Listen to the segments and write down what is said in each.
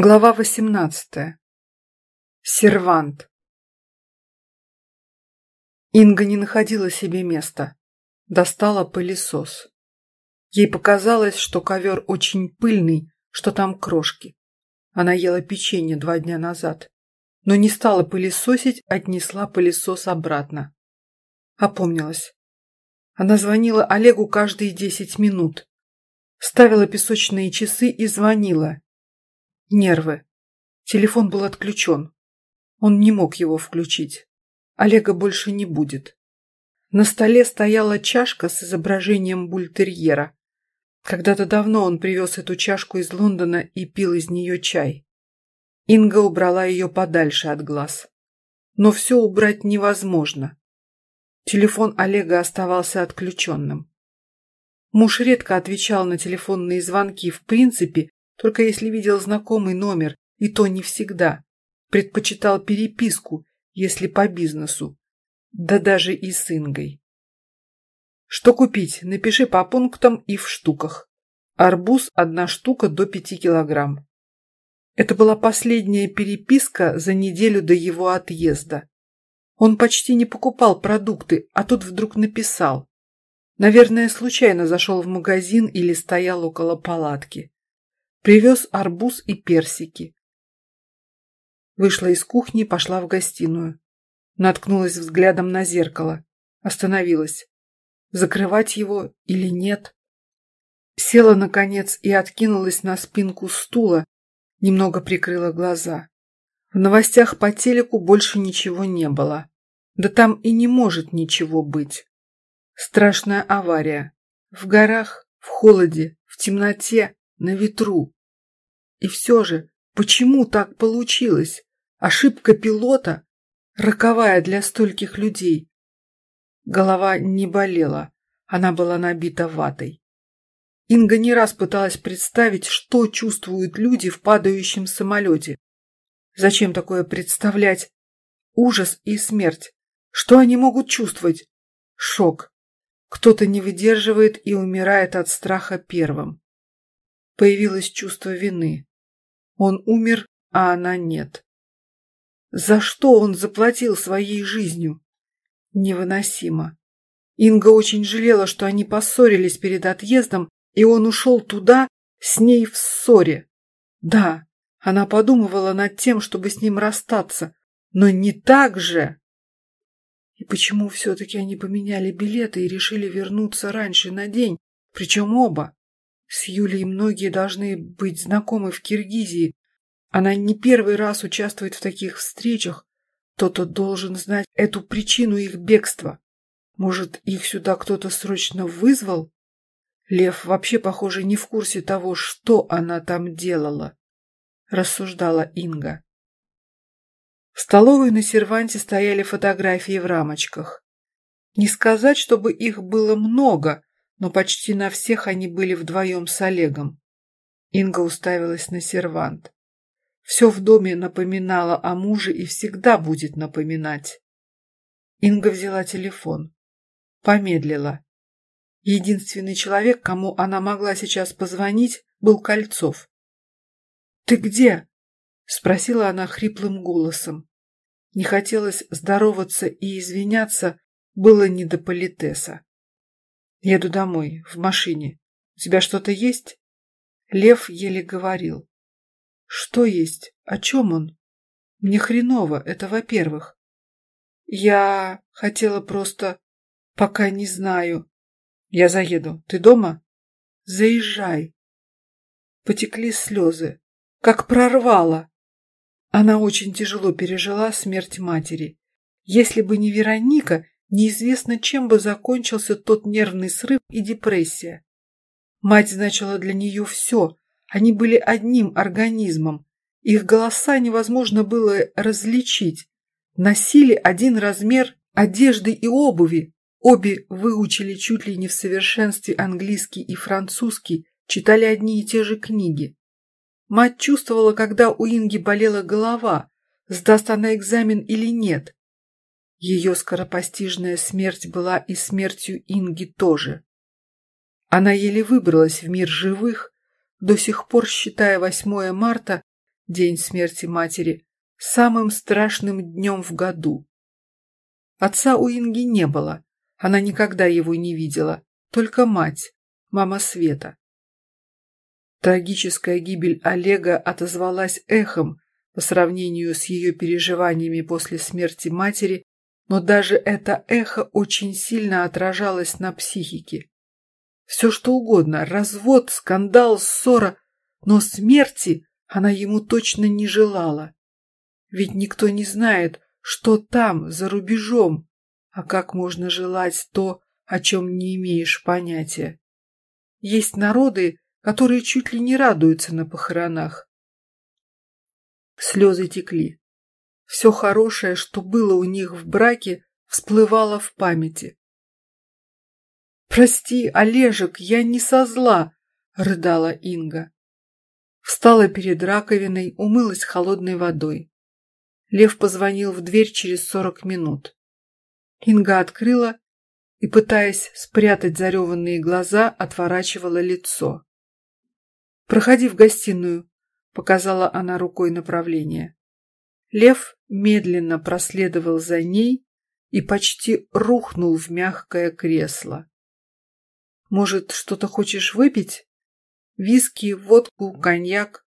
Глава восемнадцатая. Сервант. Инга не находила себе места. Достала пылесос. Ей показалось, что ковер очень пыльный, что там крошки. Она ела печенье два дня назад, но не стала пылесосить, отнесла пылесос обратно. Опомнилась. Она звонила Олегу каждые десять минут. Ставила песочные часы и звонила, Нервы. Телефон был отключен. Он не мог его включить. Олега больше не будет. На столе стояла чашка с изображением бультерьера. Когда-то давно он привез эту чашку из Лондона и пил из нее чай. Инга убрала ее подальше от глаз. Но все убрать невозможно. Телефон Олега оставался отключенным. Муж редко отвечал на телефонные звонки, в принципе, только если видел знакомый номер, и то не всегда. Предпочитал переписку, если по бизнесу. Да даже и с Ингой. Что купить? Напиши по пунктам и в штуках. Арбуз – одна штука до пяти килограмм. Это была последняя переписка за неделю до его отъезда. Он почти не покупал продукты, а тут вдруг написал. Наверное, случайно зашел в магазин или стоял около палатки. Привез арбуз и персики. Вышла из кухни и пошла в гостиную. Наткнулась взглядом на зеркало. Остановилась. Закрывать его или нет? Села, наконец, и откинулась на спинку стула, немного прикрыла глаза. В новостях по телеку больше ничего не было. Да там и не может ничего быть. Страшная авария. В горах, в холоде, в темноте, на ветру. И все же, почему так получилось? Ошибка пилота, роковая для стольких людей. Голова не болела, она была набита ватой. Инга не раз пыталась представить, что чувствуют люди в падающем самолете. Зачем такое представлять? Ужас и смерть. Что они могут чувствовать? Шок. Кто-то не выдерживает и умирает от страха первым. Появилось чувство вины. Он умер, а она нет. За что он заплатил своей жизнью? Невыносимо. Инга очень жалела, что они поссорились перед отъездом, и он ушел туда с ней в ссоре. Да, она подумывала над тем, чтобы с ним расстаться, но не так же. И почему все-таки они поменяли билеты и решили вернуться раньше на день, причем оба? С Юлей многие должны быть знакомы в Киргизии. Она не первый раз участвует в таких встречах. Кто-то должен знать эту причину их бегства. Может, их сюда кто-то срочно вызвал? Лев вообще, похоже, не в курсе того, что она там делала, рассуждала Инга. В столовой на серванте стояли фотографии в рамочках. Не сказать, чтобы их было много, но почти на всех они были вдвоем с Олегом. Инга уставилась на сервант. Все в доме напоминало о муже и всегда будет напоминать. Инга взяла телефон. Помедлила. Единственный человек, кому она могла сейчас позвонить, был Кольцов. «Ты где?» — спросила она хриплым голосом. Не хотелось здороваться и извиняться, было не до политеса. Еду домой, в машине. У тебя что-то есть? Лев еле говорил. Что есть? О чем он? Мне хреново, это во-первых. Я хотела просто... Пока не знаю. Я заеду. Ты дома? Заезжай. Потекли слезы. Как прорвало. Она очень тяжело пережила смерть матери. Если бы не Вероника, Неизвестно, чем бы закончился тот нервный срыв и депрессия. Мать значила для нее все. Они были одним организмом. Их голоса невозможно было различить. Носили один размер одежды и обуви. Обе выучили чуть ли не в совершенстве английский и французский, читали одни и те же книги. Мать чувствовала, когда у Инги болела голова, сдаст она экзамен или нет. Ее скоропостижная смерть была и смертью Инги тоже. Она еле выбралась в мир живых, до сих пор считая 8 марта день смерти матери, самым страшным днем в году. Отца у Инги не было, она никогда его не видела, только мать, мама Света. Трагическая гибель Олега отозвалась эхом по сравнению с ее переживаниями после смерти матери, но даже это эхо очень сильно отражалось на психике. Все что угодно, развод, скандал, ссора, но смерти она ему точно не желала. Ведь никто не знает, что там, за рубежом, а как можно желать то, о чем не имеешь понятия. Есть народы, которые чуть ли не радуются на похоронах. Слезы текли. Все хорошее, что было у них в браке, всплывало в памяти. «Прости, Олежек, я не со зла!» — рыдала Инга. Встала перед раковиной, умылась холодной водой. Лев позвонил в дверь через сорок минут. Инга открыла и, пытаясь спрятать зареванные глаза, отворачивала лицо. «Проходи в гостиную», — показала она рукой направление. Лев медленно проследовал за ней и почти рухнул в мягкое кресло. «Может, что-то хочешь выпить? Виски, водку, коньяк?»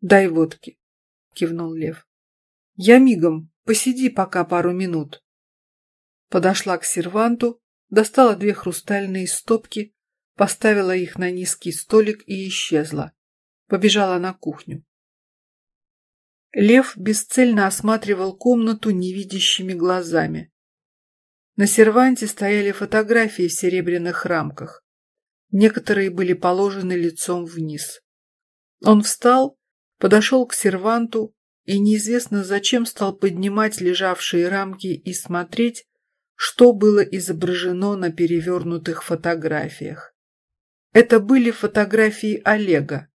«Дай водки», — кивнул Лев. «Я мигом, посиди пока пару минут». Подошла к серванту, достала две хрустальные стопки, поставила их на низкий столик и исчезла. Побежала на кухню. Лев бесцельно осматривал комнату невидящими глазами. На серванте стояли фотографии в серебряных рамках. Некоторые были положены лицом вниз. Он встал, подошел к серванту и неизвестно зачем стал поднимать лежавшие рамки и смотреть, что было изображено на перевернутых фотографиях. Это были фотографии Олега.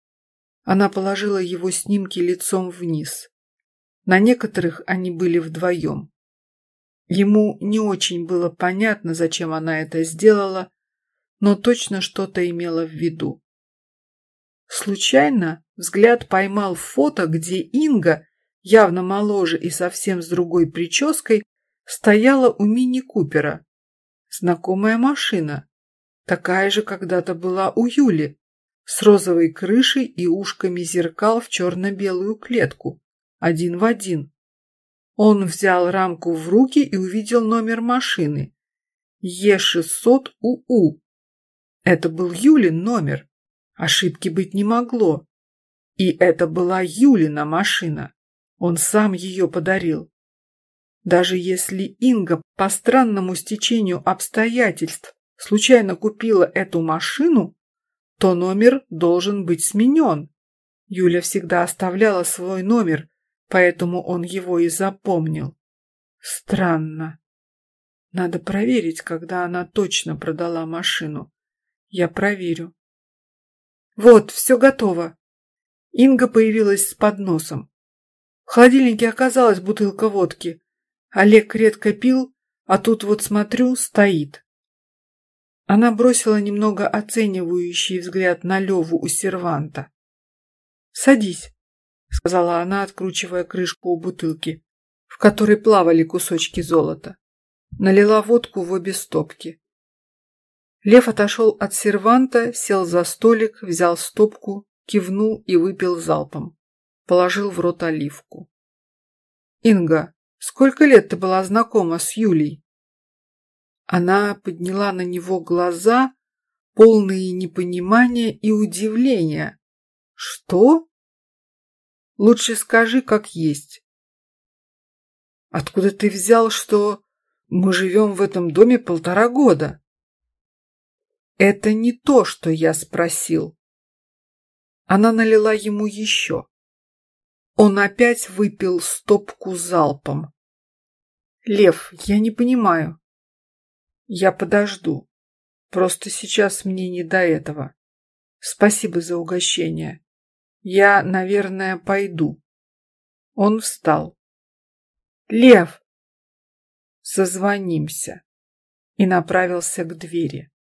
Она положила его снимки лицом вниз. На некоторых они были вдвоем. Ему не очень было понятно, зачем она это сделала, но точно что-то имела в виду. Случайно взгляд поймал фото, где Инга, явно моложе и совсем с другой прической, стояла у мини-купера. Знакомая машина. Такая же когда-то была у Юли, с розовой крышей и ушками зеркал в черно-белую клетку, один в один. Он взял рамку в руки и увидел номер машины. Е600УУ. Это был Юлин номер. Ошибки быть не могло. И это была Юлина машина. Он сам ее подарил. Даже если Инга по странному стечению обстоятельств случайно купила эту машину, то номер должен быть сменен. Юля всегда оставляла свой номер, поэтому он его и запомнил. Странно. Надо проверить, когда она точно продала машину. Я проверю. Вот, все готово. Инга появилась с подносом. В холодильнике оказалась бутылка водки. Олег редко пил, а тут вот смотрю, стоит. Она бросила немного оценивающий взгляд на Леву у серванта. «Садись», — сказала она, откручивая крышку у бутылки, в которой плавали кусочки золота. Налила водку в обе стопки. Лев отошел от серванта, сел за столик, взял стопку, кивнул и выпил залпом. Положил в рот оливку. «Инга, Сколько лет ты была знакома с Юлей?» Она подняла на него глаза, полные непонимания и удивления. «Что?» «Лучше скажи, как есть». «Откуда ты взял, что мы живем в этом доме полтора года?» «Это не то, что я спросил». Она налила ему еще. Он опять выпил стопку залпом. «Лев, я не понимаю». «Я подожду. Просто сейчас мне не до этого. Спасибо за угощение. Я, наверное, пойду». Он встал. «Лев!» «Созвонимся» и направился к двери.